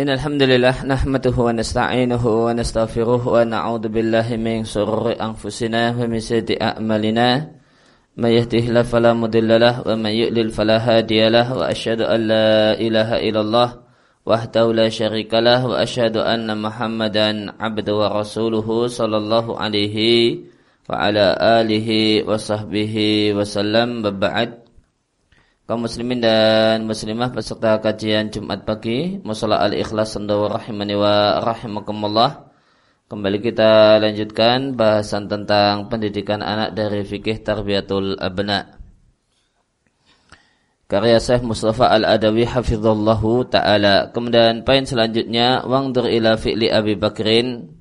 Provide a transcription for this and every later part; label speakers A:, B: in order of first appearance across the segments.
A: إن الحمد لله نحمده ونستعينه ونستغفره ونعوذ بالله من شرور أنفسنا ومن سيئات أعمالنا. من يهده الله فلا مضل له ومن يضلل فلا هادي له وأشهد أن لا إله إلا الله وحده لا شريك له وأشهد أن محمدا عبده ورسوله صلى الله عليه وعلى آله وصحبه وسلم. وبعد kaum muslimin dan muslimah peserta kajian Jumat pagi Musola Al-Ikhlas Sendawa Rahimani wa Rahimakumullah. Kembali kita lanjutkan bahasan tentang pendidikan anak dari fikih Tarbiyatul Abna. Karya Syekh Mustafa Al-Adawi Hafizullahu Ta'ala. Kemudian poin selanjutnya Wangdur ila fi'li Abi Bakrin.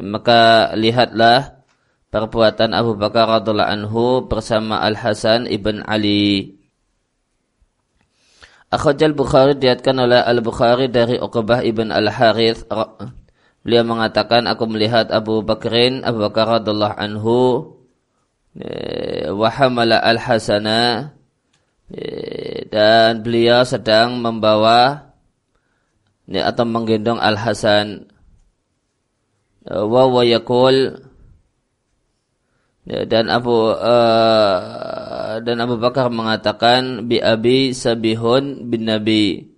A: Maka lihatlah perbuatan Abu Bakar radhiallahu anhu bersama Al Hasan ibn Ali. Akhajal Bukhari diatkan oleh Al Bukhari dari Uqbah ibn Al Harith. Beliau mengatakan aku melihat Abu Bakrin Abu Bakar radhiallahu anhu wahamala Al Hasana dan beliau sedang membawa atau menggendong Al Hasan wa wa Ya, dan Abu uh, dan Abu Bakar mengatakan bi abi sabihun bin Nabi.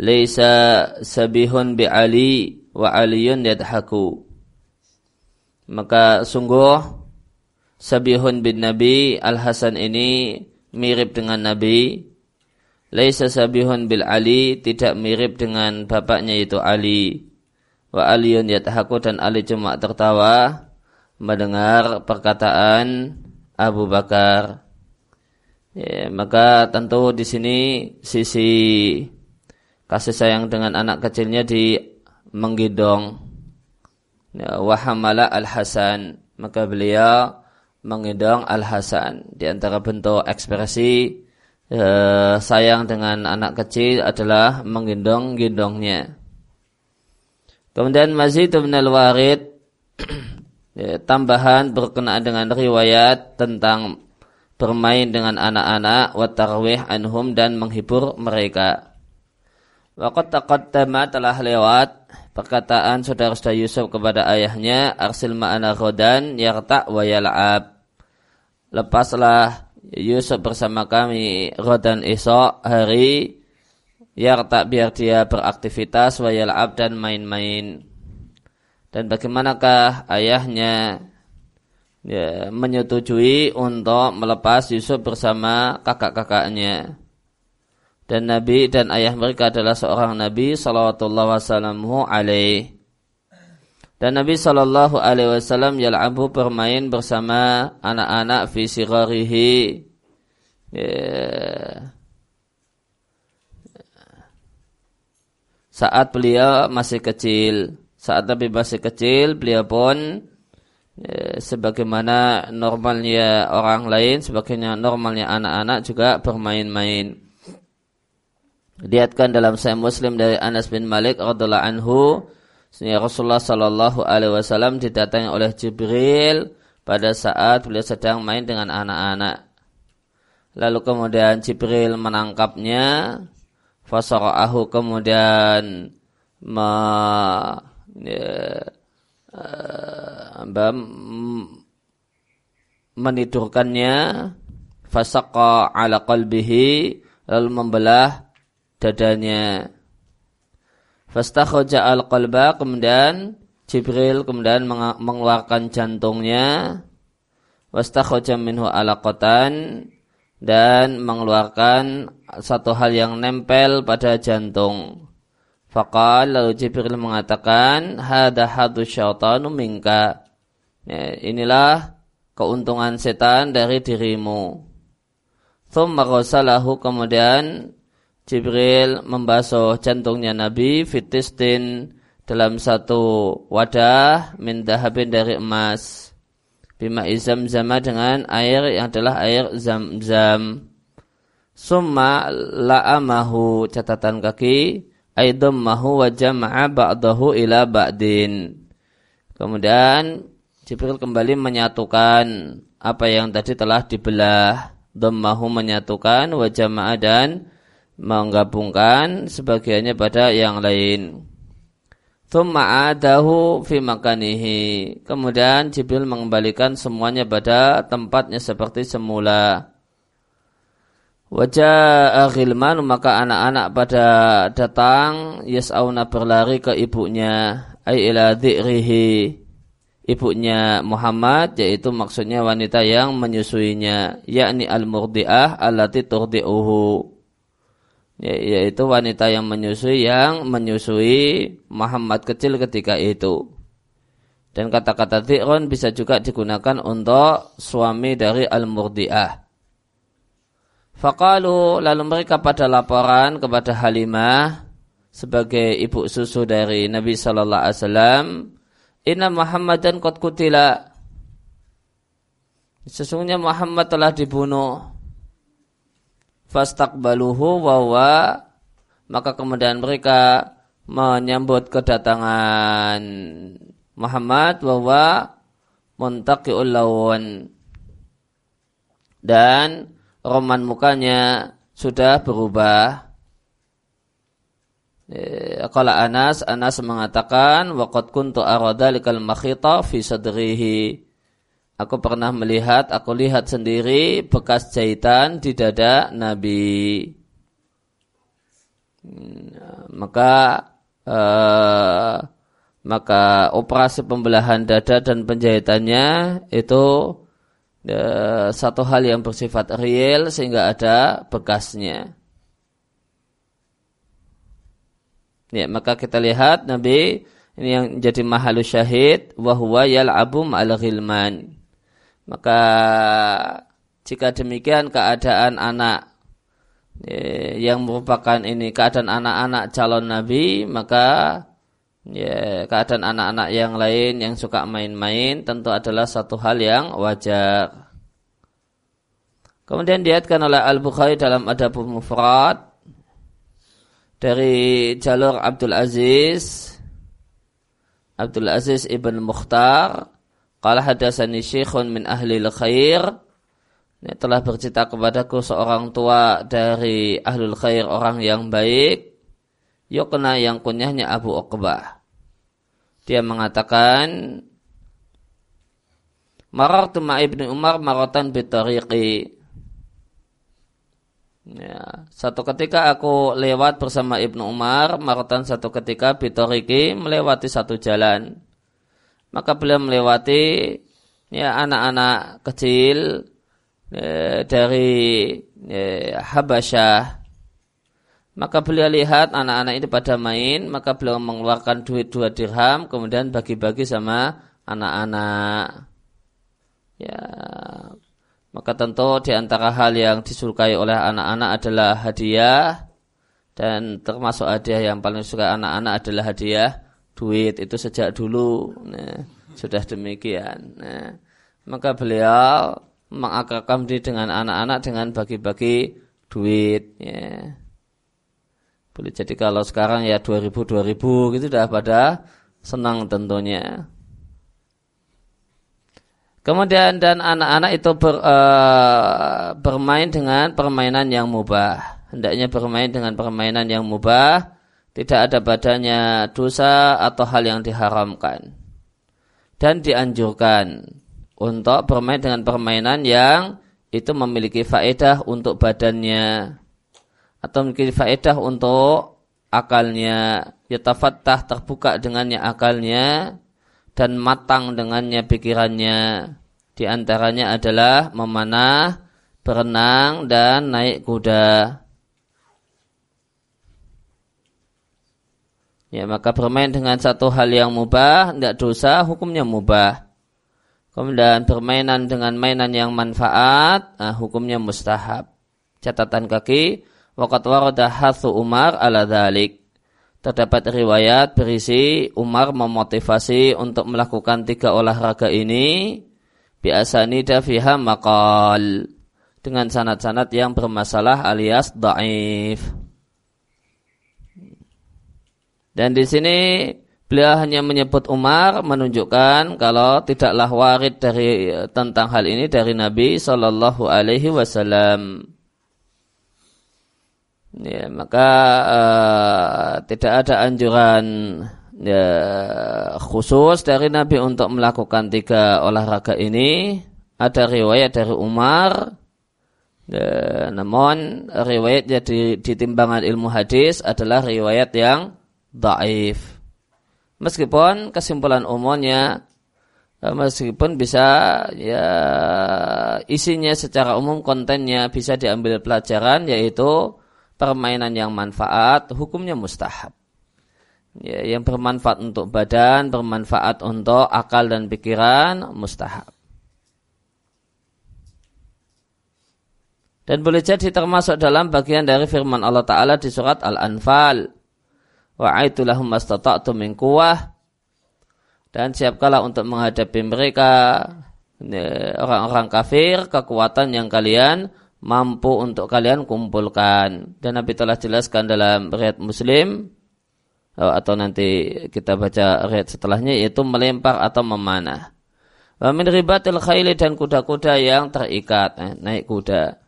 A: Laisa sabihun bi Ali wa Aliyun yadhaku. Maka sungguh sabihun bin Nabi Al Hasan ini mirip dengan Nabi. Laisa sabihun bil Ali tidak mirip dengan bapaknya itu Ali. Wa Aliyun yadhaku dan Ali cuma tertawa mendengar perkataan Abu Bakar. Ya, maka tentu di sini sisi kasih sayang dengan anak kecilnya di menggendong ya, wahamala al Hasan maka beliau menggendong al Hasan di antara bentuk ekspresi eh, sayang dengan anak kecil adalah menggendong gendongnya. Kemudian Mazid bin al-Warid ya, tambahan berkenaan dengan riwayat tentang bermain dengan anak-anak watarwih anhum dan menghibur mereka. Waqat taqaddama telah lewat perkataan saudara-saudara Yusuf kepada ayahnya arsil ma'ana ghadan yarta wa yal'ab. Lepaslah Yusuf bersama kami ghadan esok hari yarta biar dia beraktivitas wa yal'ab dan main-main dan bagaimanakah ayahnya ya, menyetujui untuk melepas Yusuf bersama kakak-kakaknya? Dan Nabi dan ayah mereka adalah seorang Nabi Sallallahu Wasallam alaih. Dan Nabi Sallallahu Alaihi Wasallam yal'abu bermain bersama anak-anak fi ya, saat beliau masih kecil saat Nabi masih kecil, beliau pun ya, sebagaimana normalnya orang lain, sebagaimana normalnya anak-anak juga bermain-main. Lihatkan dalam Sahih Muslim dari Anas bin Malik radhiallahu anhu, Rasulullah Shallallahu alaihi wasallam didatangi oleh Jibril pada saat beliau sedang main dengan anak-anak. Lalu kemudian Jibril menangkapnya, fasara'ahu kemudian ya, uh, menidurkannya. Fasaqa ala qalbihi lalu membelah dadanya. Fastakhaja al qalba kemudian Jibril kemudian mengeluarkan jantungnya. Wastakhaja minhu alaqatan dan mengeluarkan satu hal yang nempel pada jantung Fakal lalu Jibril mengatakan, Hada hadu syaitanu minka. Ya, inilah keuntungan setan dari dirimu. Thumma ghasalahu kemudian Jibril membasuh jantungnya Nabi fitistin dalam satu wadah min dahabin dari emas. Bima izam zama dengan air yang adalah air zam-zam. Summa la'amahu catatan kaki mahu wa jama'a ba'dahu ila ba'din. Kemudian Jibril kembali menyatukan apa yang tadi telah dibelah. Dhammahu menyatukan wa jama'a dan menggabungkan sebagiannya pada yang lain. Thumma adahu fi makanihi. Kemudian Jibril mengembalikan semuanya pada tempatnya seperti semula. Wajah ghilman maka anak-anak pada datang yas'auna berlari ke ibunya ay ila ibunya Muhammad yaitu maksudnya wanita yang menyusuinya yakni al-murdiah allati turdi'uhu Ya, yaitu wanita yang menyusui yang menyusui Muhammad kecil ketika itu. Dan kata-kata dhi'run bisa juga digunakan untuk suami dari al-murdi'ah. Fakalu lalu mereka pada laporan kepada Halimah sebagai ibu susu dari Nabi Sallallahu Alaihi Wasallam, Inna Muhammadan kot kutila. Sesungguhnya Muhammad telah dibunuh. Fastaqbaluhu wa maka kemudian mereka menyambut kedatangan Muhammad wa muntaqiul lawan dan roman mukanya sudah berubah Kalau Anas, Anas mengatakan waqad kuntu arada likal makhita fi sadrihi Aku pernah melihat, aku lihat sendiri bekas jahitan di dada Nabi. Hmm, maka uh, maka operasi pembelahan dada dan penjahitannya itu satu hal yang bersifat real sehingga ada bekasnya. Ya, maka kita lihat Nabi ini yang jadi mahalus syahid wahwa yal'abu ma'al ghilman. Maka jika demikian keadaan anak eh, yang merupakan ini keadaan anak-anak calon nabi maka ya, keadaan anak-anak yang lain yang suka main-main tentu adalah satu hal yang wajar. Kemudian diatkan oleh Al-Bukhari dalam Adabul Mufrad dari jalur Abdul Aziz. Abdul Aziz ibn Mukhtar Qala hadasani syekhun min ahli khair ini telah bercerita kepadaku seorang tua dari ahlul khair orang yang baik. Yukna yang kunyahnya Abu Uqbah dia mengatakan Marartu ma ibni Umar maratan bitariqi Ya, satu ketika aku lewat bersama Ibnu Umar, maratan satu ketika bitoriki melewati satu jalan. Maka beliau melewati ya anak-anak kecil ya, dari ya, Habasyah maka beliau lihat anak-anak ini pada main maka beliau mengeluarkan duit dua dirham kemudian bagi-bagi sama anak-anak. Ya. Maka tentu di antara hal yang disukai oleh anak-anak adalah hadiah dan termasuk hadiah yang paling suka anak-anak adalah hadiah duit itu sejak dulu. Nah, sudah demikian. Nah, maka beliau mengakrabkan diri dengan anak-anak dengan bagi-bagi duit ya boleh jadi kalau sekarang ya 2000 2000 gitu sudah pada senang tentunya Kemudian dan anak-anak itu ber, uh, bermain dengan permainan yang mubah. Hendaknya bermain dengan permainan yang mubah tidak ada badannya dosa atau hal yang diharamkan. Dan dianjurkan untuk bermain dengan permainan yang itu memiliki faedah untuk badannya atau memiliki faedah untuk akalnya yatafattah terbuka dengannya akalnya dan matang dengannya pikirannya di antaranya adalah memanah berenang dan naik kuda Ya, maka bermain dengan satu hal yang mubah, tidak dosa, hukumnya mubah. Kemudian permainan dengan mainan yang manfaat, nah, hukumnya mustahab. Catatan kaki, waqat warada hathu Umar ala dhalik. Terdapat riwayat berisi Umar memotivasi untuk melakukan tiga olahraga ini biasa nida fiha maqal dengan sanat-sanat yang bermasalah alias da'if. Dan di sini beliau hanya menyebut Umar menunjukkan kalau tidaklah warid dari tentang hal ini dari Nabi Shallallahu Alaihi Wasallam. Ya, maka uh, tidak ada anjuran ya, khusus dari Nabi untuk melakukan tiga olahraga ini. Ada riwayat dari Umar, ya, namun riwayat jadi di timbangan ilmu hadis adalah riwayat yang daif. Meskipun kesimpulan umumnya Eh, meskipun bisa ya isinya secara umum kontennya bisa diambil pelajaran yaitu permainan yang manfaat hukumnya mustahab. Ya, yang bermanfaat untuk badan bermanfaat untuk akal dan pikiran mustahab. Dan boleh jadi termasuk dalam bagian dari firman Allah Ta'ala di surat Al-Anfal. Wa'aitulahum min kuwah dan siapkanlah untuk menghadapi mereka orang-orang kafir kekuatan yang kalian mampu untuk kalian kumpulkan dan Nabi telah jelaskan dalam riwayat Muslim oh, atau nanti kita baca riwayat setelahnya yaitu melempar atau memanah. Wa min ribatil khayli dan kuda-kuda yang terikat eh, naik kuda.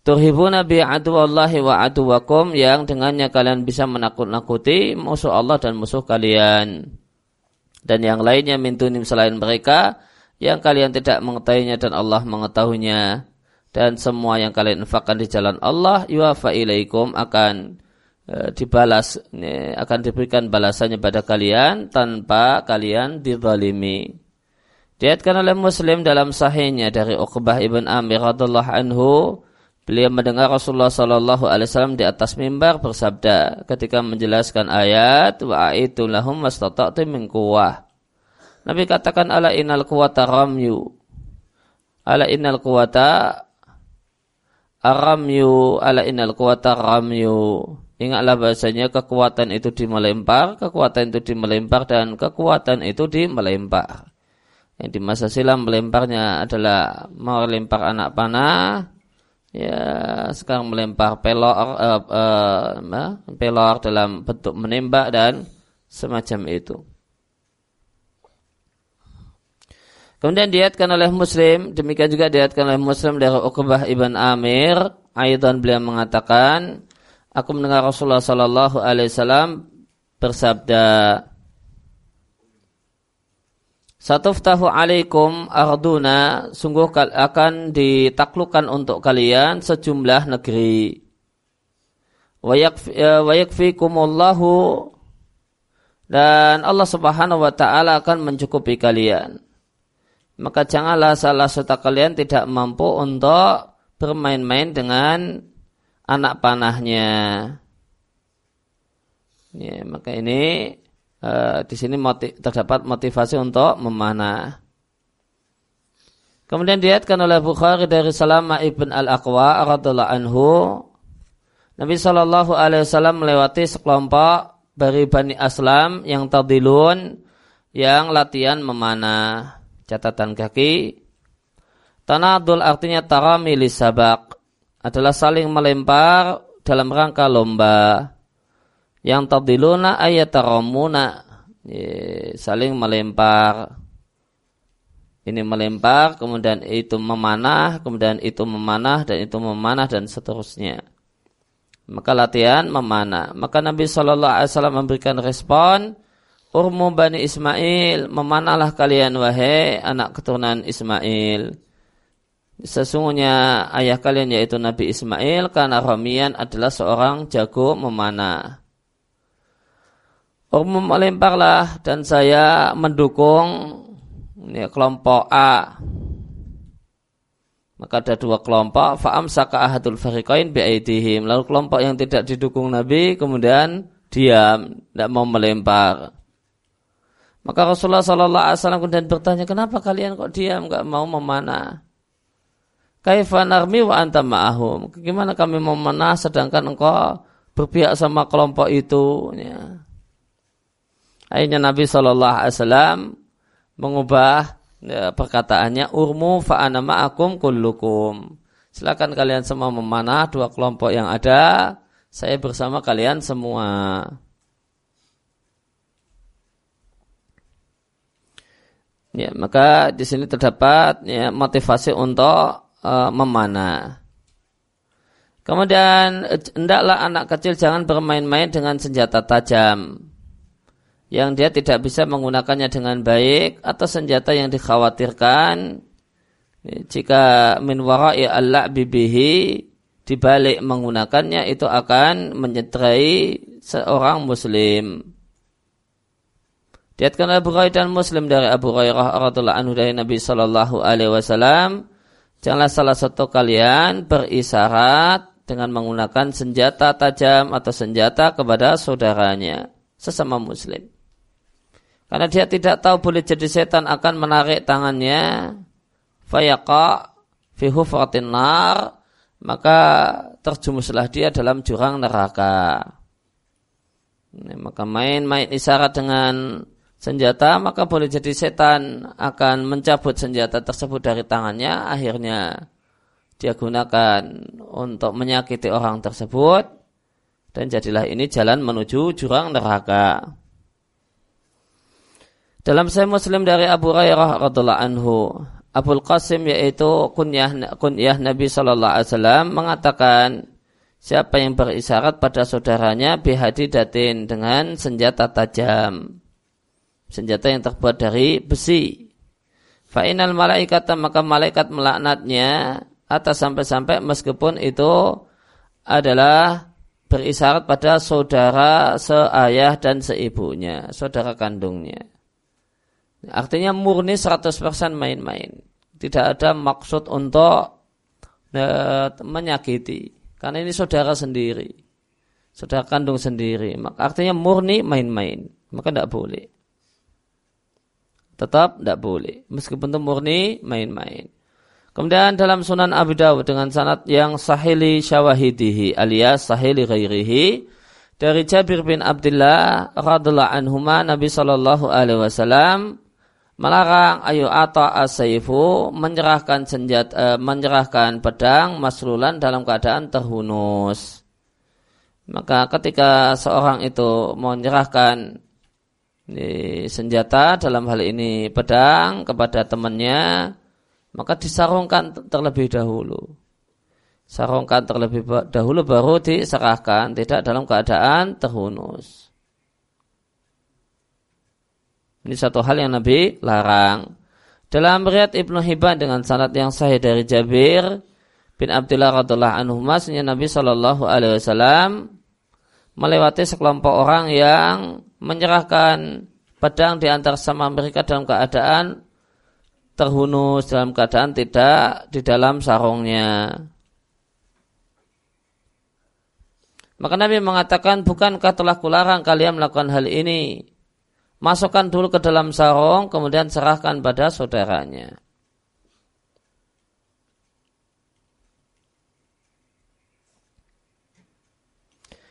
A: Turhibuna bi aduwallahi wa aduwakum yang dengannya kalian bisa menakut-nakuti musuh Allah dan musuh kalian dan yang lainnya mintunim selain mereka yang kalian tidak mengetahuinya dan Allah mengetahuinya dan semua yang kalian infakkan di jalan Allah yuwafa ilaikum akan e, dibalas e, akan diberikan balasannya pada kalian tanpa kalian dizalimi. Diatkan oleh Muslim dalam sahihnya dari Uqbah ibn Amir radhiallahu anhu Beliau mendengar Rasulullah Sallallahu Alaihi Wasallam di atas mimbar bersabda ketika menjelaskan ayat wa itu lahum mastata'tu min kuwah. Nabi katakan ala inal kuwata ramyu. Ala inal kuwata aramyu ala inal kuwata ramyu. Ingatlah bahasanya kekuatan itu di melempar, kekuatan itu di melempar dan kekuatan itu di melempar. Yang di masa silam melemparnya adalah melempar anak panah, ya sekarang melempar pelor uh, uh, pelor dalam bentuk menembak dan semacam itu. Kemudian diatkan oleh Muslim, demikian juga diatkan oleh Muslim dari Uqbah ibn Amir, Aidan beliau mengatakan, aku mendengar Rasulullah Sallallahu Alaihi Wasallam bersabda, Satuftahu alaikum arduna sungguh akan ditaklukkan untuk kalian sejumlah negeri. Wayakfikumullahu dan Allah Subhanahu wa taala akan mencukupi kalian. Maka janganlah salah satu kalian tidak mampu untuk bermain-main dengan anak panahnya. Ya, maka ini uh, di sini motiv, terdapat motivasi untuk memanah. Kemudian diatkan oleh Bukhari dari Salama ibn al-Aqwa radhiallahu anhu Nabi Shallallahu Alaihi Wasallam melewati sekelompok dari Bani Aslam yang tadilun yang latihan memanah catatan kaki. Tanadul artinya tarami sabak adalah saling melempar dalam rangka lomba. Yang tadiluna ayataramuna. Saling melempar. Ini melempar kemudian itu memanah kemudian itu memanah dan itu memanah dan seterusnya. Maka latihan memanah. Maka Nabi Shallallahu Alaihi Wasallam memberikan respon Urmu Bani Ismail memanahlah kalian wahai anak keturunan Ismail sesungguhnya ayah kalian yaitu Nabi Ismail karena Ramian adalah seorang jago memanah umum melemparlah dan saya mendukung ini kelompok A. Maka ada dua kelompok, fa'am saka ahadul fariqain bi'aidihim. Lalu kelompok yang tidak didukung Nabi kemudian diam, tidak mau melempar. Maka Rasulullah Sallallahu Alaihi Wasallam kemudian bertanya, kenapa kalian kok diam, nggak mau memanah? Kaifa narmi wa anta ma'ahum. Gimana kami memanah sedangkan engkau berpihak sama kelompok itu? Ya. Akhirnya Nabi Shallallahu Alaihi Wasallam mengubah ya, perkataannya urmu fa'ana ma'akum kullukum. Silakan kalian semua memanah dua kelompok yang ada. Saya bersama kalian semua. Ya, maka di sini terdapat ya, motivasi untuk uh, memanah. Kemudian hendaklah anak kecil jangan bermain-main dengan senjata tajam yang dia tidak bisa menggunakannya dengan baik atau senjata yang dikhawatirkan jika min wara'i Allah bibihi dibalik menggunakannya itu akan menyedrai seorang muslim. Diatkan Abu Hurairah dan Muslim dari Abu Hurairah radhiallahu anhu dari Nabi sallallahu alaihi wasallam, janganlah salah satu kalian berisyarat dengan menggunakan senjata tajam atau senjata kepada saudaranya sesama muslim. Karena dia tidak tahu boleh jadi setan akan menarik tangannya fayaqa fi hufratin nar maka terjumuslah dia dalam jurang neraka. Ini, maka main-main isyarat dengan senjata maka boleh jadi setan akan mencabut senjata tersebut dari tangannya. Akhirnya dia gunakan untuk menyakiti orang tersebut. Dan jadilah ini jalan menuju jurang neraka. Dalam saya Muslim dari Abu Hurairah radhiallahu anhu, Abu Qasim yaitu kunyah kunyah Nabi Shallallahu Alaihi Wasallam mengatakan siapa yang berisyarat pada saudaranya bihadi datin dengan senjata tajam senjata yang terbuat dari besi. Fa'inal malaikat maka malaikat melaknatnya atas sampai-sampai meskipun itu adalah berisyarat pada saudara seayah dan seibunya, saudara kandungnya. Artinya murni 100% main-main. Tidak ada maksud untuk e, menyakiti. Karena ini saudara sendiri. Saudara kandung sendiri. Artinya murni main-main. Maka tidak boleh tetap tidak boleh. Meskipun itu murni main-main. Kemudian dalam Sunan Abu Dawud dengan sanad yang sahili syawahidihi alias sahili ghairihi dari Jabir bin Abdullah radhiallahu anhuma Nabi sallallahu alaihi wasallam melarang ayu ata asaifu menyerahkan senjata uh, menyerahkan pedang maslulan dalam keadaan terhunus. Maka ketika seorang itu menyerahkan senjata dalam hal ini pedang kepada temannya maka disarungkan terlebih dahulu. Sarungkan terlebih dahulu baru diserahkan tidak dalam keadaan terhunus. Ini satu hal yang Nabi larang. Dalam riat Ibnu Hibban dengan sanad yang sahih dari Jabir bin Abdullah radhiallahu anhu Nabi Shallallahu alaihi wasallam melewati sekelompok orang yang menyerahkan pedang di antara sama mereka dalam keadaan terhunus dalam keadaan tidak di dalam sarungnya. Maka Nabi mengatakan, bukankah telah kularang kalian melakukan hal ini? Masukkan dulu ke dalam sarung, kemudian serahkan pada saudaranya.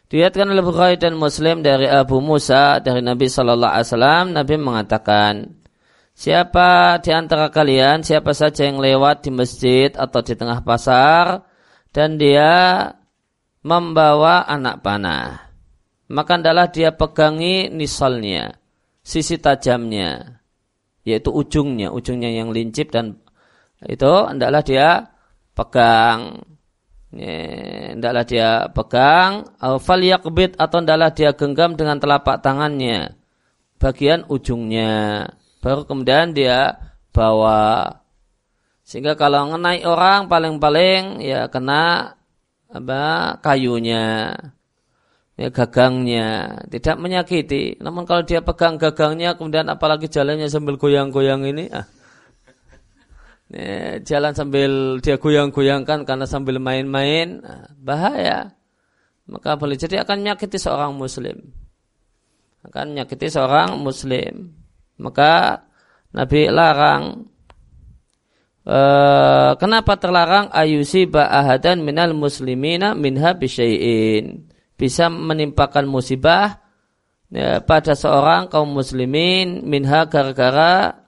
A: Dilihatkan oleh Bukhari dan Muslim dari Abu Musa dari Nabi Shallallahu Alaihi Wasallam, Nabi mengatakan, siapa di antara kalian, siapa saja yang lewat di masjid atau di tengah pasar dan dia membawa anak panah, maka adalah dia pegangi nisolnya, sisi tajamnya, yaitu ujungnya, ujungnya yang lincip dan itu adalah dia pegang hendaklah dia pegang fal yakbit atau hendaklah dia genggam dengan telapak tangannya bagian ujungnya. Baru kemudian dia bawa. Sehingga kalau ngenai orang paling-paling ya kena apa kayunya ya gagangnya. Tidak menyakiti. Namun kalau dia pegang gagangnya kemudian apalagi jalannya sambil goyang-goyang ini ah ya, jalan sambil dia goyang-goyangkan karena sambil main-main nah, bahaya. Maka boleh jadi akan menyakiti seorang muslim. Akan menyakiti seorang muslim. Maka Nabi larang e, kenapa terlarang? Ayusi ba'ahadan minal muslimina minha bisyai'in. Bisa menimpakan musibah ya, pada seorang kaum muslimin minha gara-gara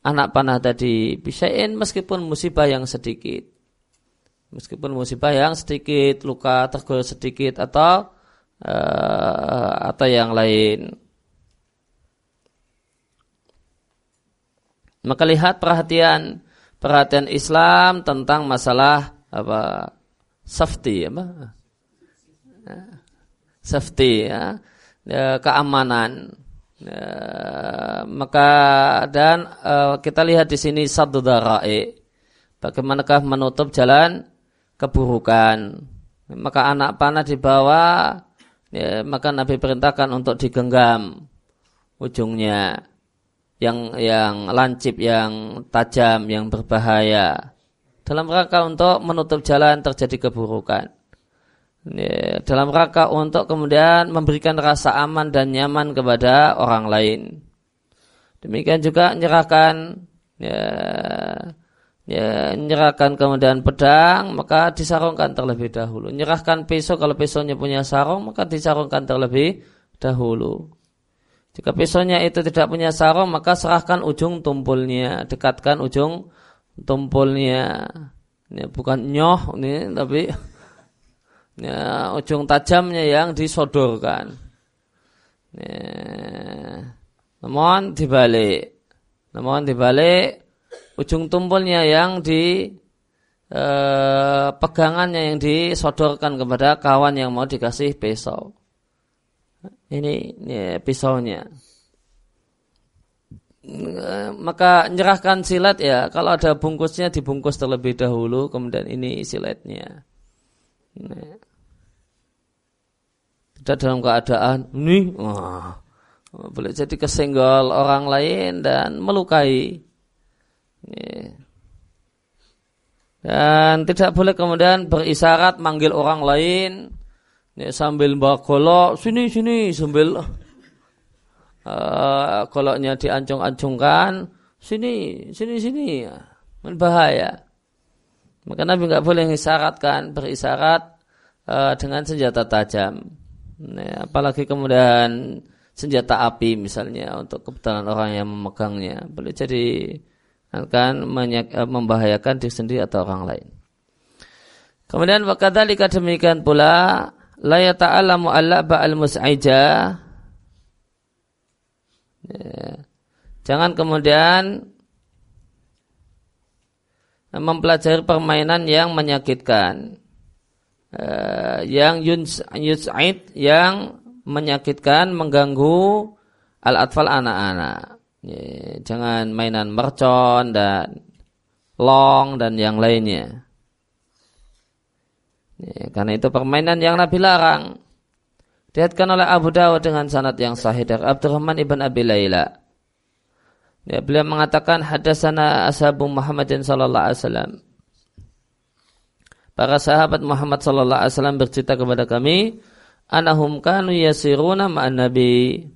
A: anak panah tadi bisain meskipun musibah yang sedikit. Meskipun musibah yang sedikit, luka tergol sedikit atau uh, atau yang lain. Maka lihat perhatian perhatian Islam tentang masalah apa safety apa safety ya, ya keamanan ya, maka dan uh, kita lihat di sini satu darai bagaimanakah menutup jalan keburukan? Maka anak panah dibawa ya, maka Nabi perintahkan untuk digenggam ujungnya. Yang yang lancip, yang tajam, yang berbahaya. Dalam rangka untuk menutup jalan terjadi keburukan. Ya, dalam rangka untuk kemudian memberikan rasa aman dan nyaman kepada orang lain. Demikian juga menyerahkan ya, ya menyerahkan kemudian pedang maka disarungkan terlebih dahulu. Menyerahkan pisau kalau pisaunya punya sarung maka disarungkan terlebih dahulu. Jika pisaunya itu tidak punya sarung, maka serahkan ujung tumpulnya, dekatkan ujung tumpulnya. Ini bukan nyoh, ini tapi ya, ujung tajamnya yang disodorkan. Ya. Namun dibalik, namun dibalik ujung tumpulnya yang di eh, pegangannya yang disodorkan kepada kawan yang mau dikasih pisau ini, ini pisaunya. Maka nyerahkan silat ya, kalau ada bungkusnya dibungkus terlebih dahulu, kemudian ini silatnya. Nah. Tidak dalam keadaan ini, wah, boleh jadi kesenggol orang lain dan melukai. Dan tidak boleh kemudian berisyarat manggil orang lain sambil bawa golok, sini sini sambil uh, diancung-ancungkan, sini sini sini, berbahaya. Maka Nabi nggak boleh mengisyaratkan berisyarat uh, dengan senjata tajam. Nah, apalagi kemudian senjata api misalnya untuk kebetulan orang yang memegangnya boleh jadi akan membahayakan diri sendiri atau orang lain. Kemudian wakadhalika demikian pula la yata'alamu allaba al-mus'aija ya. jangan kemudian mempelajari permainan yang menyakitkan uh, yang yus'id yang menyakitkan mengganggu al-atfal anak-anak jangan mainan mercon dan long dan yang lainnya Ya, karena itu permainan yang Nabi larang. Dihatkan oleh Abu Dawud dengan sanad yang sahih dari Abdurrahman ibn Abi Layla. Ya, beliau mengatakan hadasana ashabu Muhammadin sallallahu alaihi wasallam. Para sahabat Muhammad sallallahu alaihi wasallam bercerita kepada kami, anahum kanu yasiruna ma'an nabi.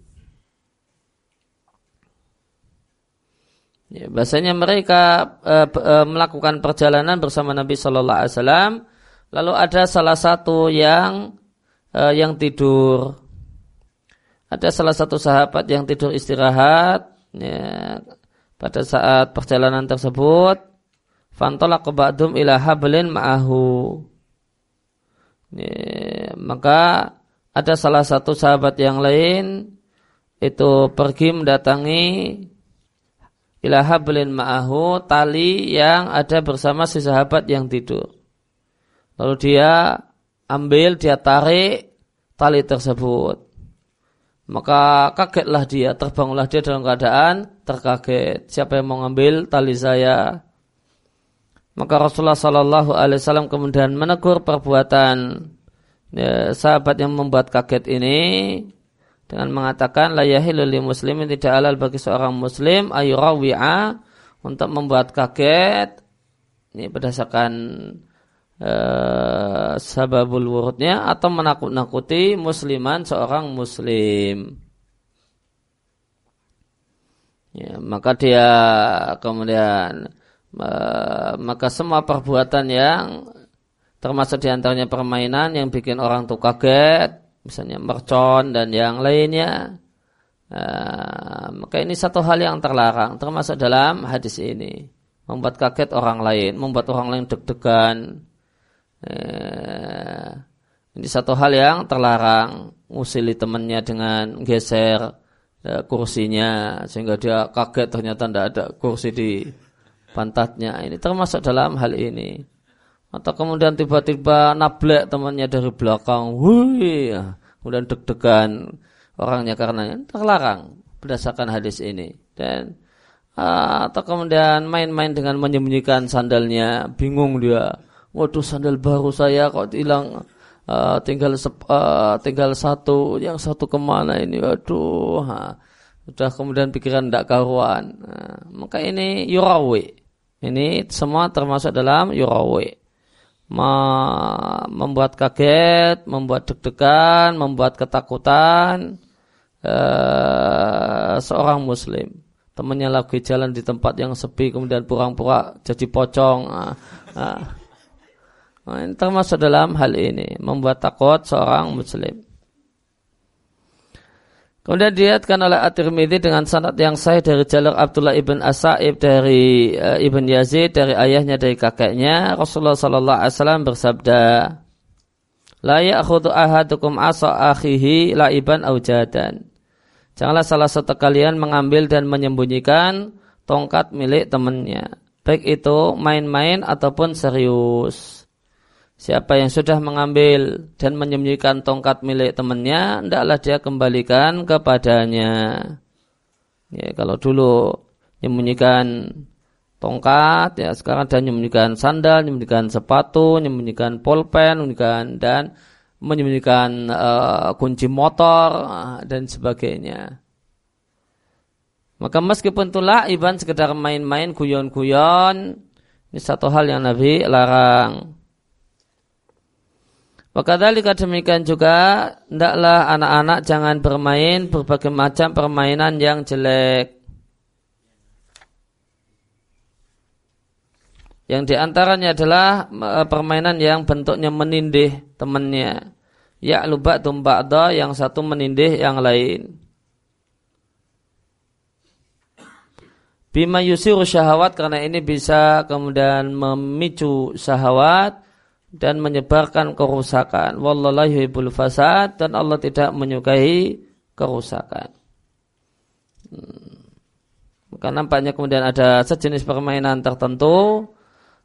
A: Ya, bahasanya mereka uh, uh, melakukan perjalanan bersama Nabi sallallahu alaihi wasallam Lalu ada salah satu yang uh, yang tidur. Ada salah satu sahabat yang tidur istirahat ya, pada saat perjalanan tersebut. Fantolak ba'dum ila hablin ma'ahu. Maka ada salah satu sahabat yang lain itu pergi mendatangi ila hablin ma'ahu tali yang ada bersama si sahabat yang tidur. Lalu dia ambil, dia tarik tali tersebut. Maka kagetlah dia, terbanglah dia dalam keadaan terkaget. Siapa yang mau ngambil tali saya? Maka Rasulullah Shallallahu Alaihi Wasallam kemudian menegur perbuatan ya, sahabat yang membuat kaget ini dengan mengatakan la yahilul muslimin tidak halal bagi seorang muslim ayurawi'a untuk membuat kaget ini berdasarkan uh, sababul wurudnya atau menakut-nakuti musliman seorang muslim. Ya, maka dia kemudian maka semua perbuatan yang termasuk di antaranya permainan yang bikin orang tuh kaget, misalnya mercon dan yang lainnya, uh, maka ini satu hal yang terlarang termasuk dalam hadis ini. Membuat kaget orang lain, membuat orang lain deg-degan, Eh, ini satu hal yang terlarang usili temannya dengan geser ya, kursinya sehingga dia kaget ternyata tidak ada kursi di pantatnya. Ini termasuk dalam hal ini. atau kemudian tiba-tiba nablek temannya dari belakang, wih, kemudian deg-degan orangnya karena terlarang berdasarkan hadis ini. Dan uh, atau kemudian main-main dengan menyembunyikan sandalnya, bingung dia, waduh sandal baru saya kok hilang, uh, tinggal uh, tinggal satu, yang satu ke mana ini, waduh, ha. sudah kemudian pikiran tidak karuan, nah, maka ini yurawi, ini semua termasuk dalam yurawi membuat kaget, membuat deg-degan, membuat ketakutan uh, seorang muslim. Temannya lagi jalan di tempat yang sepi, kemudian pura-pura jadi pocong. Uh, uh. Nah, ini termasuk dalam hal ini, membuat takut seorang muslim. Kemudian dilihatkan oleh At-Tirmidzi dengan sanad yang sahih dari jalur Abdullah ibn Asaib dari uh, ibn Yazid dari ayahnya dari kakeknya. Rasulullah sallallahu alaihi wasallam bersabda La ya'khudhu ahadukum asa akhihi laiban aw jadan. Janganlah salah satu kalian mengambil dan menyembunyikan tongkat milik temannya baik itu main-main ataupun serius Siapa yang sudah mengambil dan menyembunyikan tongkat milik temannya, hendaklah dia kembalikan kepadanya. Ya, kalau dulu menyembunyikan tongkat, ya sekarang dia menyembunyikan sandal, menyembunyikan sepatu, menyembunyikan pulpen, menyembunyikan dan menyembunyikan uh, kunci motor uh, dan sebagainya. Maka meskipun itulah iban sekedar main-main guyon-guyon, ini satu hal yang Nabi larang. Wakadhalika demikian juga hendaklah anak-anak jangan bermain berbagai macam permainan yang jelek. Yang di antaranya adalah e, permainan yang bentuknya menindih temannya. Ya luba tumba'da yang satu menindih yang lain. Bima yusiru syahwat karena ini bisa kemudian memicu syahwat dan menyebarkan kerusakan. Wallahu yuhibbul fasad dan Allah tidak menyukai kerusakan. Hmm. Maka nampaknya kemudian ada sejenis permainan tertentu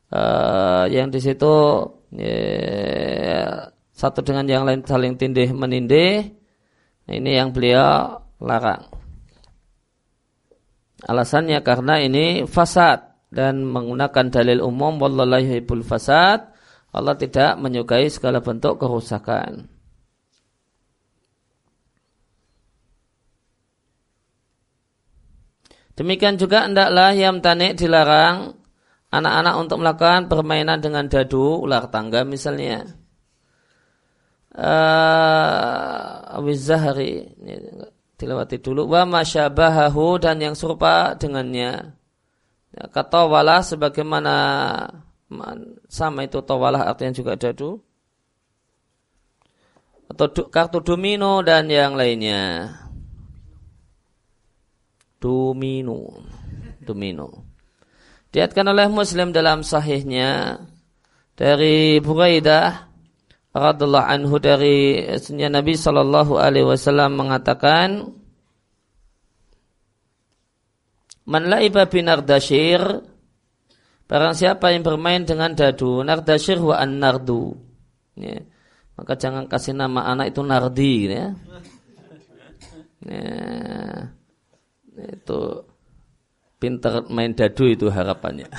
A: uh, yang di situ ya, satu dengan yang lain saling tindih menindih. Ini yang beliau larang. Alasannya karena ini fasad dan menggunakan dalil umum wallahu yuhibbul fasad Allah tidak menyukai segala bentuk kerusakan. Demikian juga hendaklah yang tanik dilarang anak-anak untuk melakukan permainan dengan dadu ular tangga misalnya. Uh, Wizahari dilewati dulu wa masyabahahu dan yang serupa dengannya. Ya, kata wala sebagaimana sama itu tawalah artinya juga dadu atau kartu domino dan yang lainnya. Domino. Domino. Diatkan oleh Muslim dalam sahihnya dari Buraidah radhiallahu anhu dari Nabi Shallallahu alaihi wasallam mengatakan Man laiba binardashir Barang siapa yang bermain dengan dadu, nardashir wa an nardu. Ya. Maka jangan kasih nama anak itu nardi. Ya. Ya. Itu pinter main dadu itu harapannya.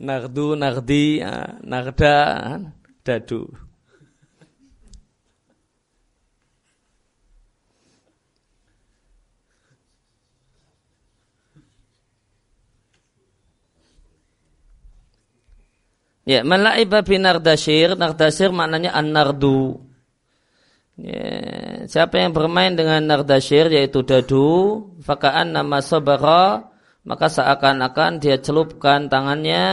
A: Nardu, nardi, ya. narda, dadu. Ya, mala'iba bin nardashir, nardashir maknanya an-nardu. Ya, siapa yang bermain dengan nardashir yaitu dadu, fakaan nama sabara, maka seakan-akan dia celupkan tangannya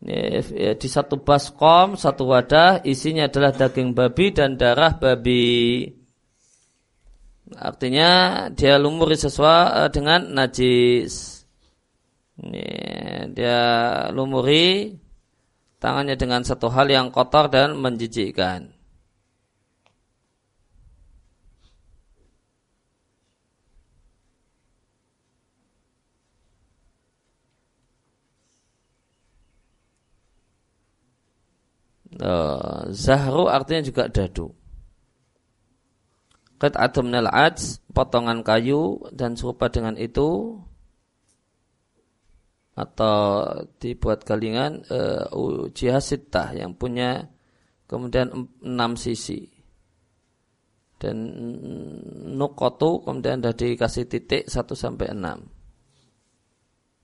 A: ya, ya, di satu baskom, satu wadah, isinya adalah daging babi dan darah babi. Artinya dia lumuri sesuai eh, dengan najis. Ya, dia lumuri tangannya dengan satu hal yang kotor dan menjijikkan. Zahro zahru artinya juga dadu. Qat'atun minal potongan kayu dan serupa dengan itu atau dibuat galingan uh, jihasitah yang punya kemudian enam sisi. Dan nukotu kemudian sudah dikasih titik satu sampai enam.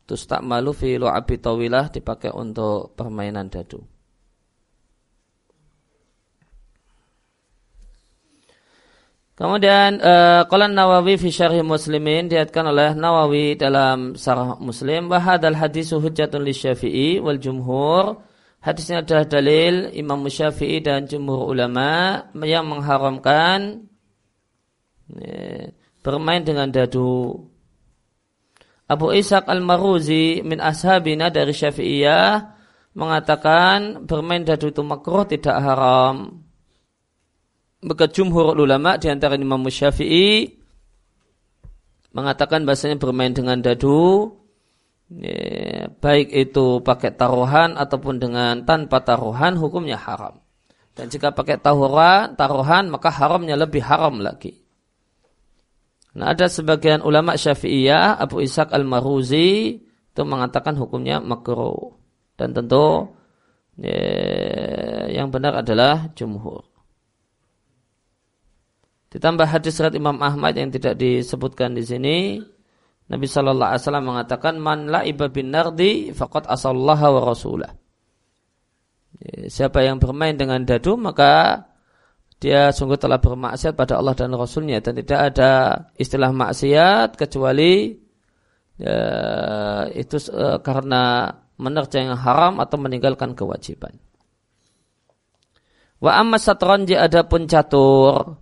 A: Terus tak malu fi lu'abi dipakai untuk permainan dadu Kemudian uh, Nawawi fi syarhi Muslimin diatkan oleh Nawawi dalam Sarah Muslim bahwa hadal hadis hujjatun li Syafi'i wal jumhur. Hadisnya adalah dalil Imam Syafi'i dan jumhur ulama yang mengharamkan ya, bermain dengan dadu. Abu Ishaq Al-Maruzi min ashabina dari Syafi'iyah mengatakan bermain dadu itu makruh tidak haram. Maka jumhur ulama di antara Imam Syafi'i mengatakan bahasanya bermain dengan dadu ya, baik itu pakai taruhan ataupun dengan tanpa taruhan hukumnya haram. Dan jika pakai taruhan, taruhan maka haramnya lebih haram lagi. Nah ada sebagian ulama syafi'iyah Abu Ishaq al-Maruzi itu mengatakan hukumnya makruh. Dan tentu ya, yang benar adalah jumhur. Ditambah hadis riwayat Imam Ahmad yang tidak disebutkan di sini. Nabi Shallallahu Alaihi Wasallam mengatakan, "Man iba bin nardi, fakot asallaha wa rasulah." Siapa yang bermain dengan dadu maka dia sungguh telah bermaksiat pada Allah dan Rasulnya dan tidak ada istilah maksiat kecuali ya, itu uh, karena menerjang yang haram atau meninggalkan kewajiban. Wa amma satranji adapun catur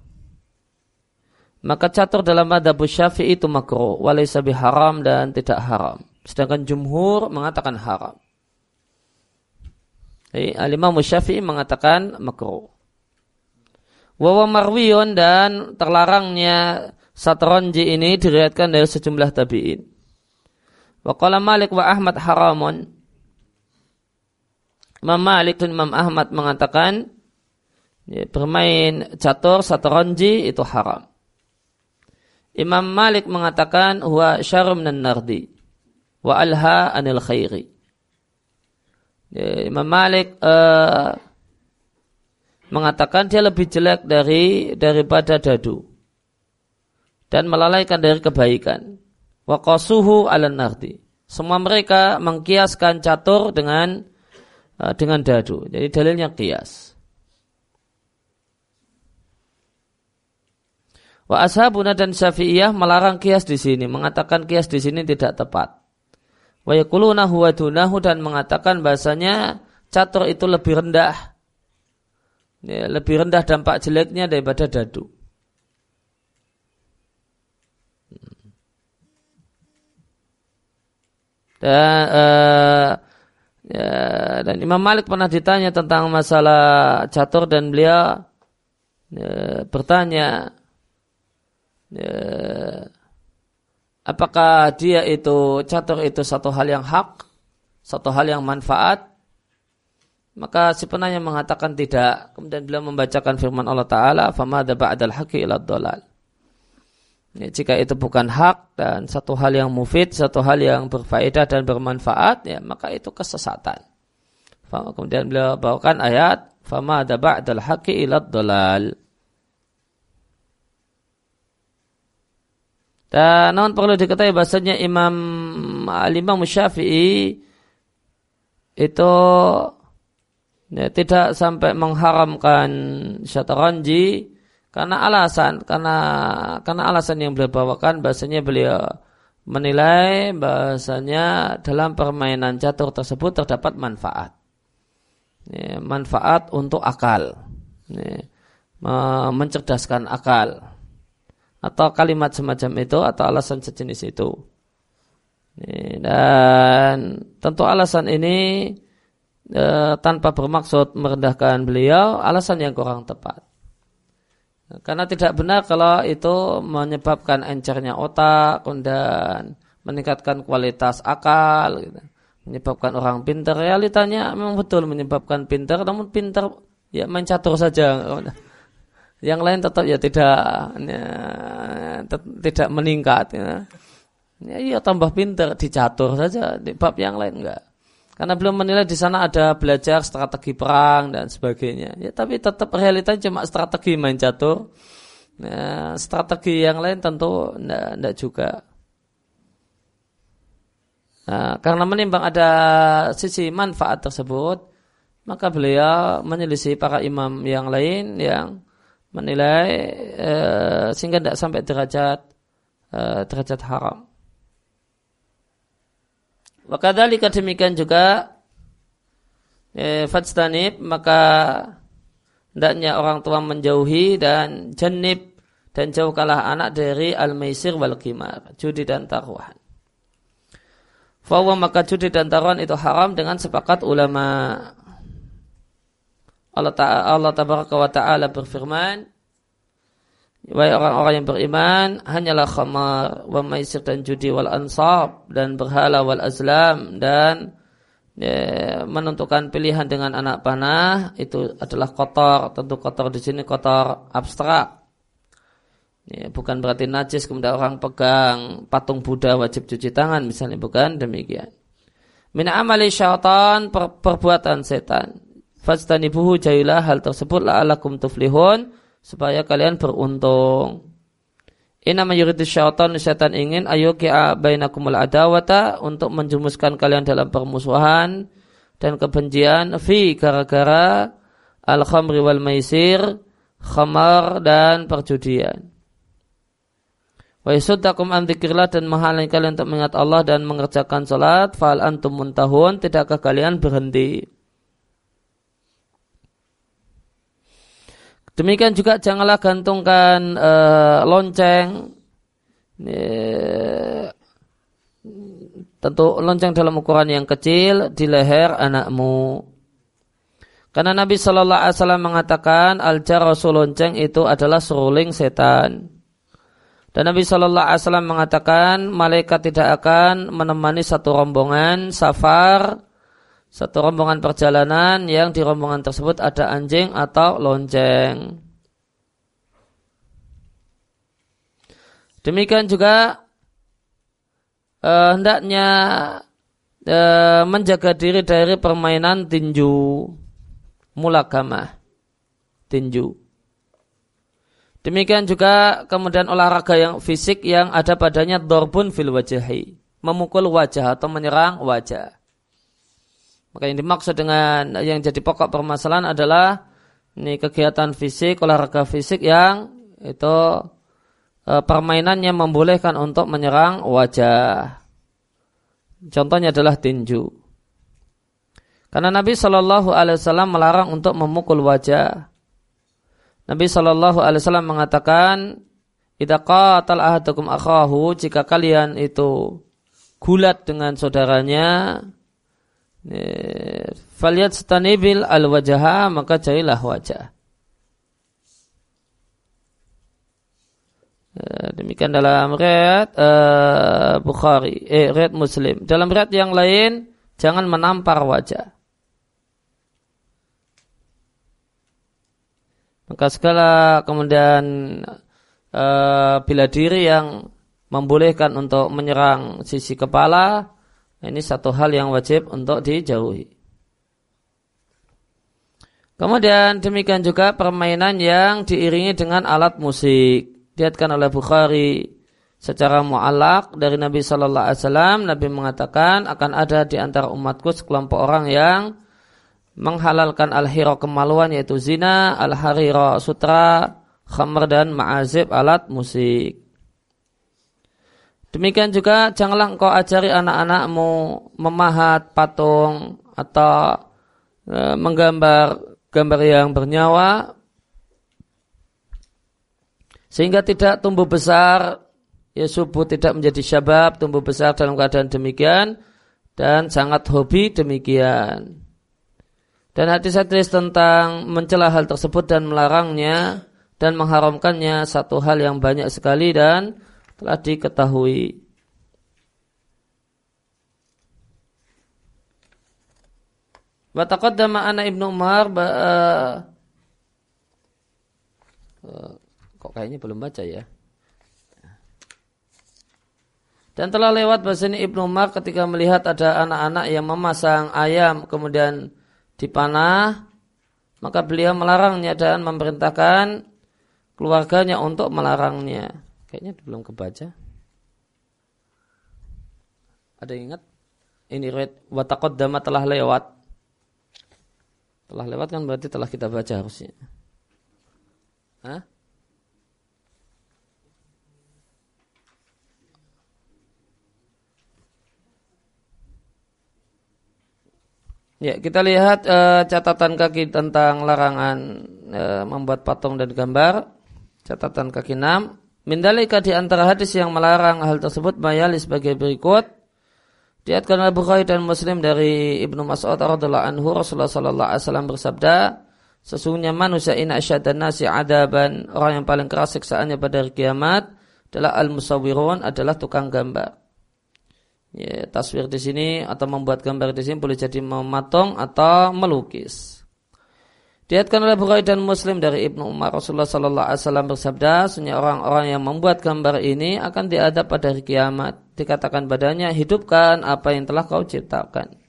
A: maka catur dalam madhab syafi'i itu makruh, walaysa haram dan tidak haram. Sedangkan jumhur mengatakan haram. Jadi, Al-Imam Syafi'i mengatakan makruh. Wawa marwiyun dan terlarangnya satronji ini diriatkan dari sejumlah tabi'in. Wa qala Malik wa Ahmad haramun. Imam Malik dan Imam Ahmad mengatakan ya, bermain catur satronji itu haram. Imam Malik mengatakan huwa syarum nan nardi wa alha anil khairi. Ya, Imam Malik uh, mengatakan dia lebih jelek dari daripada dadu dan melalaikan dari kebaikan. Wa qasuhu ala nardi. Semua mereka mengkiaskan catur dengan uh, dengan dadu. Jadi dalilnya kias. Wa ashabuna dan syafi'iyah melarang kias di sini, mengatakan kias di sini tidak tepat. Wa yakuluna huwa dunahu dan mengatakan bahasanya catur itu lebih rendah. Ya, lebih rendah dampak jeleknya daripada dadu. Dan, uh, ya, dan Imam Malik pernah ditanya tentang masalah catur dan beliau ya, bertanya ya, apakah dia itu catur itu satu hal yang hak, satu hal yang manfaat? Maka si penanya mengatakan tidak. Kemudian beliau membacakan firman Allah Ta'ala, فَمَا ba'dal haqi ila dolal. Ya, jika itu bukan hak dan satu hal yang mufid, satu hal yang berfaedah dan bermanfaat, ya maka itu kesesatan. Kemudian beliau bawakan ayat, فَمَا ba'dal haqi ila dolal. Dan namun perlu diketahui bahasanya Imam Al-Imam Syafi'i itu ya, tidak sampai mengharamkan syataranji karena alasan karena karena alasan yang beliau bawakan. Bahasanya beliau menilai bahasanya dalam permainan catur tersebut terdapat manfaat. Ya, manfaat untuk akal. Ya, mencerdaskan akal atau kalimat semacam itu atau alasan sejenis itu. Dan tentu alasan ini e, tanpa bermaksud merendahkan beliau, alasan yang kurang tepat. Karena tidak benar kalau itu menyebabkan encernya otak dan meningkatkan kualitas akal. Gitu. menyebabkan orang pintar realitanya memang betul menyebabkan pintar namun pintar ya main catur saja yang lain tetap ya tidak ya, tidak meningkat ya. ya iya tambah pintar dicatur saja. Di bab yang lain enggak. Karena belum menilai di sana ada belajar strategi perang dan sebagainya. Ya tapi tetap realitanya cuma strategi main catur. Ya, strategi yang lain tentu enggak, enggak juga. Nah, karena menimbang ada sisi manfaat tersebut, maka beliau menyelisih para imam yang lain yang menilai e, sehingga tidak sampai derajat e, derajat haram. Wakadhalika demikian juga e, fajtanib maka hendaknya orang tua menjauhi dan janib dan jauhkanlah anak dari al-maisir wal qimar, judi dan taruhan. Fawa maka judi dan taruhan itu haram dengan sepakat ulama. Allah Ta'ala Allah Tabaraka wa Ta'ala berfirman, Wahai orang-orang yang beriman, hanyalah khamar, wa maisir dan judi wal ansab, dan berhala wal azlam, dan ya, menentukan pilihan dengan anak panah, itu adalah kotor. Tentu kotor di sini kotor abstrak. Ya, bukan berarti najis kemudian orang pegang patung Buddha wajib cuci tangan misalnya bukan demikian. Min amali syaitan per, perbuatan setan. Fastanibuhu jailah hal tersebut la'alakum tuflihun supaya kalian beruntung. Inna mayuridu syaitan setan ingin ayo ki'a bainakumul adawata untuk menjumuskan kalian dalam permusuhan dan kebencian fi gara-gara al-khamri wal maisir, khamar dan perjudian. Wa yasuddakum an dan menghalangi kalian untuk mengingat Allah dan mengerjakan salat, fal antum muntahun, tidakkah kalian berhenti? Demikian juga janganlah gantungkan uh, lonceng uh, tentu lonceng dalam ukuran yang kecil di leher anakmu. Karena Nabi Shallallahu Alaihi Wasallam mengatakan al jarasul lonceng itu adalah seruling setan. Dan Nabi Shallallahu Alaihi Wasallam mengatakan malaikat tidak akan menemani satu rombongan safar, satu rombongan perjalanan yang di rombongan tersebut ada anjing atau lonceng. Demikian juga eh, hendaknya eh, menjaga diri dari permainan tinju, mulakamah, tinju. Demikian juga kemudian olahraga yang fisik yang ada padanya dorbun fil wajahi. Memukul wajah atau menyerang wajah. Maka yang dimaksud dengan yang jadi pokok permasalahan adalah ini kegiatan fisik, olahraga fisik yang itu e, permainannya membolehkan untuk menyerang wajah. Contohnya adalah tinju. Karena Nabi Shallallahu Alaihi Wasallam melarang untuk memukul wajah. Nabi Shallallahu Alaihi Wasallam mengatakan, "Ida qatal ahadukum akhahu jika kalian itu gulat dengan saudaranya, faliat stanibil al wajaha maka jailah wajah." Ya, demikian dalam riwayat uh, Bukhari, eh riwayat Muslim. Dalam riwayat yang lain, jangan menampar wajah. Maka segala kemudian e, bila diri yang membolehkan untuk menyerang sisi kepala, ini satu hal yang wajib untuk dijauhi. Kemudian demikian juga permainan yang diiringi dengan alat musik. Diatkan oleh Bukhari secara mu'alak dari Nabi Shallallahu Alaihi Wasallam. Nabi mengatakan akan ada di antara umatku sekelompok orang yang menghalalkan al-hira kemaluan yaitu zina, al-harira sutra, khamr dan ma'azib alat musik. Demikian juga janganlah engkau ajari anak-anakmu memahat patung atau e, menggambar gambar yang bernyawa sehingga tidak tumbuh besar ya subuh tidak menjadi syabab tumbuh besar dalam keadaan demikian dan sangat hobi demikian. Dan hadis-hadis tentang mencela hal tersebut dan melarangnya dan mengharamkannya satu hal yang banyak sekali dan telah diketahui. Wa taqaddama ana Ibnu Umar ba, uh, kok kayaknya belum baca ya. Dan telah lewat bahasa ini Ibnu Umar ketika melihat ada anak-anak yang memasang ayam kemudian dipanah, maka beliau melarangnya dan memerintahkan keluarganya untuk melarangnya. Kayaknya belum kebaca. Ada yang ingat? Ini riwayat watakot dama telah lewat. Telah lewat kan berarti telah kita baca harusnya. Hah? Ya, kita lihat uh, catatan kaki tentang larangan uh, membuat patung dan gambar. Catatan kaki 6. Mindalika di antara hadis yang melarang hal tersebut mayali sebagai berikut. Diatkan oleh Bukhari dan Muslim dari Ibnu Mas'ud radhiyallahu anhu Rasulullah sallallahu alaihi wasallam bersabda, sesungguhnya manusia in asyaddan nasi adaban, orang yang paling keras siksaannya pada hari kiamat adalah al-musawwirun adalah tukang gambar. Ya, taswir di sini atau membuat gambar di sini boleh jadi mematung atau melukis. Diatkan oleh Bukhari dan Muslim dari Ibnu Umar Rasulullah Sallallahu Alaihi Wasallam bersabda, Sunya orang-orang yang membuat gambar ini akan diadab pada hari kiamat. Dikatakan badannya, hidupkan apa yang telah kau ciptakan.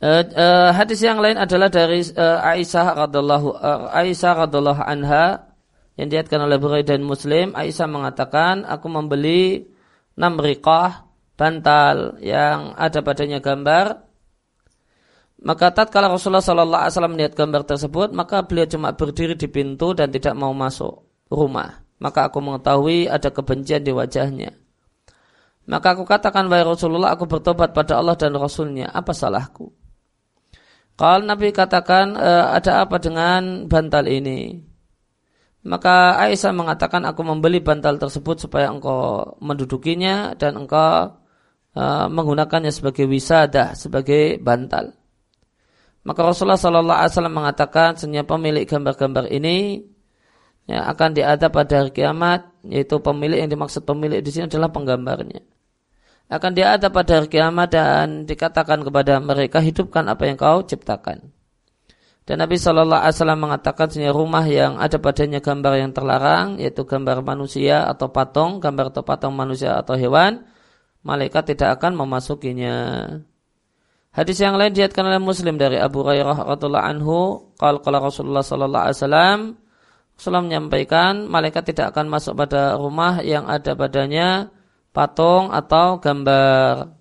A: Uh, uh, hadis yang lain adalah dari uh, Aisyah radhiallahu uh, Aisyah radhiallahu anha yang diatkan oleh Bukhari dan Muslim. Aisyah mengatakan, aku membeli namriqah, bantal yang ada padanya gambar. Maka tatkala Rasulullah Sallallahu Alaihi Wasallam melihat gambar tersebut, maka beliau cuma berdiri di pintu dan tidak mau masuk rumah. Maka aku mengetahui ada kebencian di wajahnya. Maka aku katakan, wahai Rasulullah, aku bertobat pada Allah dan Rasulnya. Apa salahku? Kalau Nabi katakan, e, ada apa dengan bantal ini? Maka Aisyah mengatakan aku membeli bantal tersebut supaya engkau mendudukinya dan engkau uh, menggunakannya sebagai wisada, sebagai bantal. Maka Rasulullah Sallallahu Alaihi Wasallam mengatakan senyap pemilik gambar-gambar ini ya, akan diadab pada hari kiamat, yaitu pemilik yang dimaksud pemilik di sini adalah penggambarnya. Akan diadab pada hari kiamat dan dikatakan kepada mereka hidupkan apa yang kau ciptakan. Dan Nabi Shallallahu Alaihi Wasallam mengatakan sebenarnya rumah yang ada padanya gambar yang terlarang, yaitu gambar manusia atau patung, gambar atau patung manusia atau hewan, malaikat tidak akan memasukinya. Hadis yang lain diatkan oleh Muslim dari Abu Hurairah radhiallahu anhu, qala qala Rasulullah sallallahu alaihi wasallam, Rasulullah menyampaikan malaikat tidak akan masuk pada rumah yang ada padanya patung atau gambar.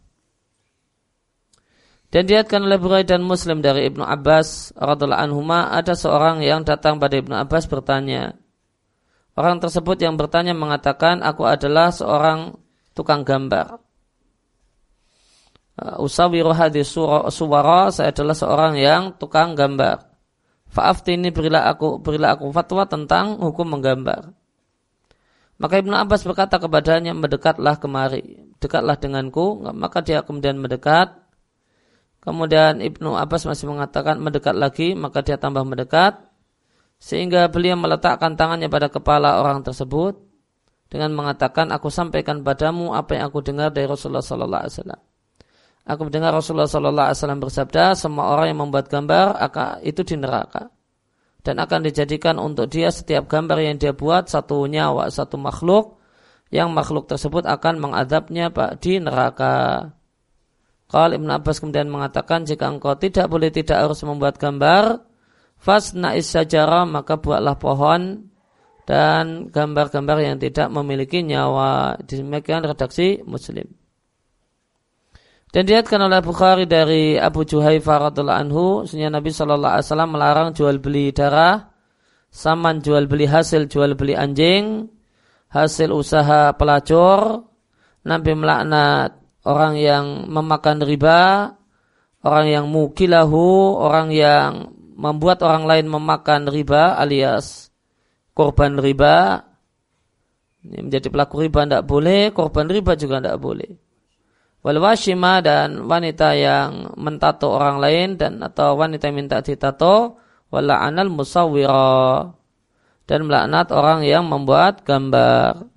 A: Dan diatkan oleh Bukhari dan Muslim dari Ibnu Abbas radhiallahu anhuma ada seorang yang datang pada Ibnu Abbas bertanya. Orang tersebut yang bertanya mengatakan, aku adalah seorang tukang gambar. Uh, usawiru hadis suwara, saya adalah seorang yang tukang gambar. ini berilah aku berilah aku fatwa tentang hukum menggambar. Maka Ibnu Abbas berkata kepadanya, mendekatlah kemari, dekatlah denganku. Maka dia kemudian mendekat Kemudian Ibnu Abbas masih mengatakan mendekat lagi, maka dia tambah mendekat. Sehingga beliau meletakkan tangannya pada kepala orang tersebut dengan mengatakan, aku sampaikan padamu apa yang aku dengar dari Rasulullah Sallallahu Alaihi Wasallam. Aku mendengar Rasulullah Sallallahu Alaihi Wasallam bersabda, semua orang yang membuat gambar akan itu di neraka dan akan dijadikan untuk dia setiap gambar yang dia buat satu nyawa, satu makhluk yang makhluk tersebut akan mengadabnya di neraka. Kalau Ibn Abbas kemudian mengatakan jika engkau tidak boleh tidak harus membuat gambar, fasna'is sajarah maka buatlah pohon dan gambar-gambar yang tidak memiliki nyawa. Demikian redaksi Muslim. Dan diatkan oleh Bukhari dari Abu Juhaifah radhiallahu anhu, sunnah Nabi Shallallahu alaihi wasallam melarang jual beli darah, saman jual beli hasil jual beli anjing, hasil usaha pelacur, Nabi melaknat orang yang memakan riba, orang yang mukilahu, orang yang membuat orang lain memakan riba alias korban riba. Ini menjadi pelaku riba tidak boleh, korban riba juga tidak boleh. Wal washima dan wanita yang mentato orang lain dan atau wanita yang minta ditato wala anal musawwira dan melaknat orang yang membuat gambar.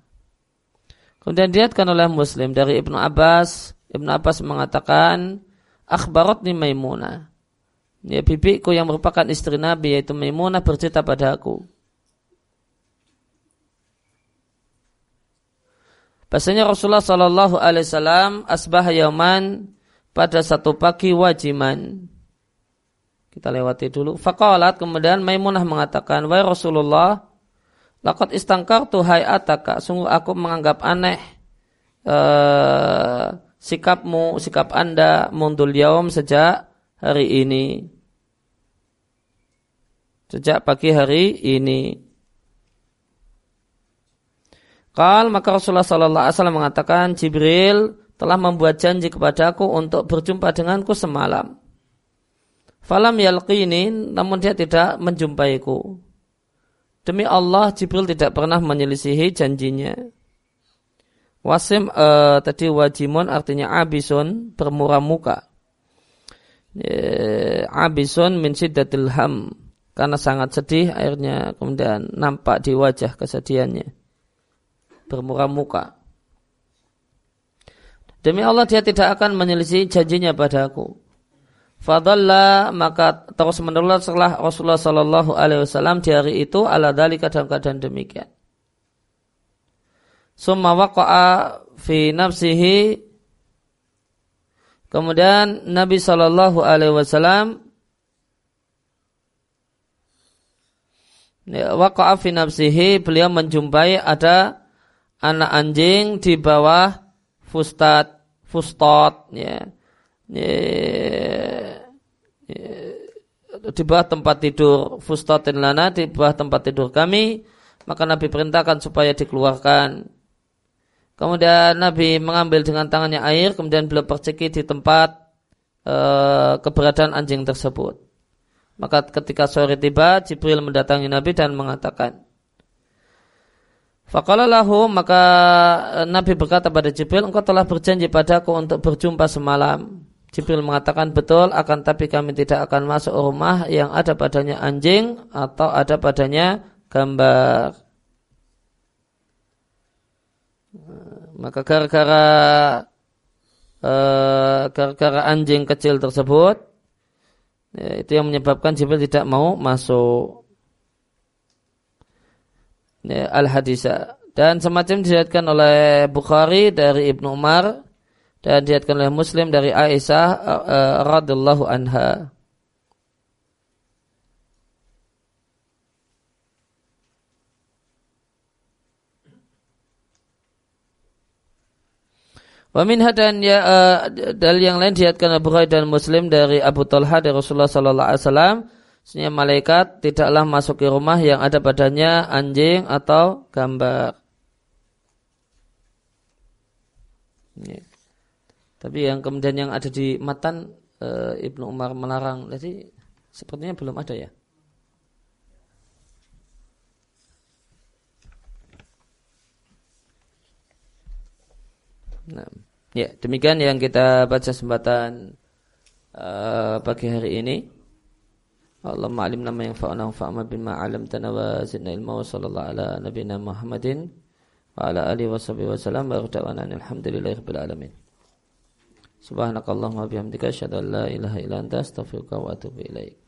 A: Kemudian diatkan oleh Muslim dari Ibnu Abbas. Ibnu Abbas mengatakan, akhbaratni Maimunah. Ya bibiku yang merupakan istri Nabi yaitu Maimunah bercerita pada aku. Bahasanya Rasulullah Shallallahu Alaihi Wasallam asbah yauman pada satu pagi wajiman. Kita lewati dulu. Fakalat kemudian Maimunah mengatakan, Wahai Rasulullah, lakot istangkar tuhai ataka. Sungguh aku menganggap aneh uh, sikapmu, sikap anda mundul yaum sejak hari ini. Sejak pagi hari ini. Kal maka Rasulullah Sallallahu Alaihi Wasallam mengatakan Jibril telah membuat janji kepadaku untuk berjumpa denganku semalam. Falam yalqini namun dia tidak menjumpaiku. Demi Allah Jibril tidak pernah menyelisihi janjinya. Wasim uh, tadi wajimun artinya abisun bermurah muka. E, abisun min siddatil ham karena sangat sedih akhirnya kemudian nampak di wajah kesedihannya bermurah muka. Demi Allah dia tidak akan menyelisih janjinya padaku. Fadalla maka terus menerus setelah Rasulullah Shallallahu Alaihi Wasallam di hari itu ala dalika dalam keadaan demikian. Summa waqa'a fi nafsihi Kemudian Nabi Shallallahu Alaihi Wasallam ya, waqa'a fi nafsihi beliau menjumpai ada anak anjing di bawah fustat fustot ya, ya, di bawah tempat tidur fustatin lana di bawah tempat tidur kami maka Nabi perintahkan supaya dikeluarkan. Kemudian Nabi mengambil dengan tangannya air kemudian beliau perceki di tempat e, keberadaan anjing tersebut. Maka ketika sore tiba Jibril mendatangi Nabi dan mengatakan Fakalalahu maka eh, Nabi berkata pada Jibril, engkau telah berjanji padaku untuk berjumpa semalam. Jibril mengatakan betul, akan tapi kami tidak akan masuk rumah yang ada padanya anjing atau ada padanya gambar. Maka gara-gara uh, gara-gara anjing kecil tersebut, ya, itu yang menyebabkan Jibril tidak mau masuk al-hadisa dan semacam dilihatkan oleh Bukhari dari Ibnu Umar dan dilihatkan oleh Muslim dari Aisyah uh, radhiyallahu anha. Wa min dan ya uh, dalil yang lain dilihatkan oleh Bukhari dan Muslim dari Abu Talha dari Rasulullah sallallahu alaihi wasallam Sehingga malaikat tidaklah masuk ke rumah yang ada padanya anjing atau gambar. Ya. Tapi yang kemudian yang ada di matan e, Ibnu Umar melarang, jadi sepertinya belum ada ya. Nah, ya demikian yang kita baca sembatan uh, pagi hari ini. اللهم علمنا ما ينفعنا وانفعنا بما علمتنا وزدنا علما وصلى الله على نبينا محمد وعلى آله وصحبه وسلم ودعوانا الحمد لله رب العالمين سبحانك اللهم وبحمدك أشهد أن لا إله إلا أنت أستغفرك وأتوب إليك